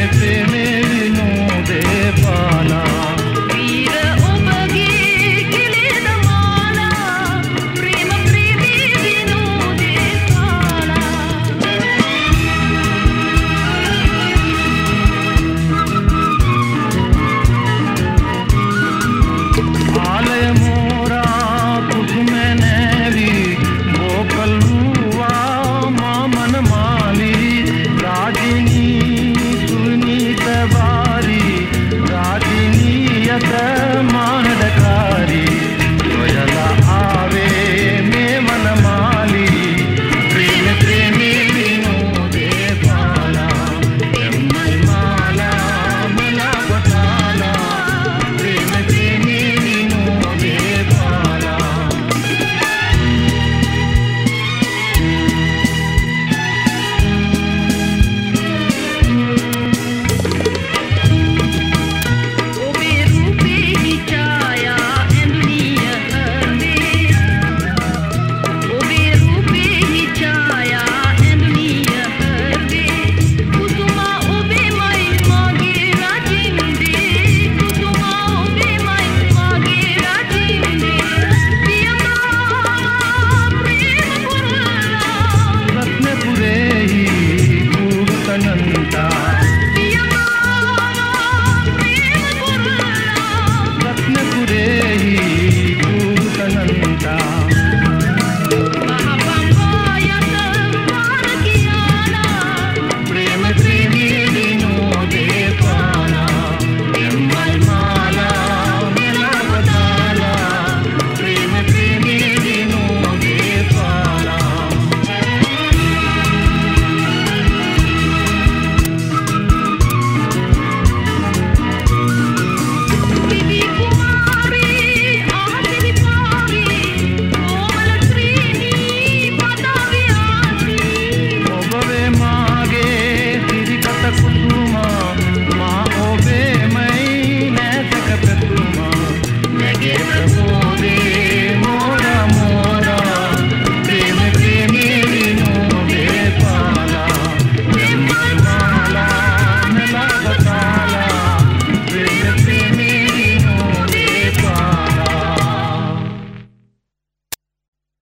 me, me, me.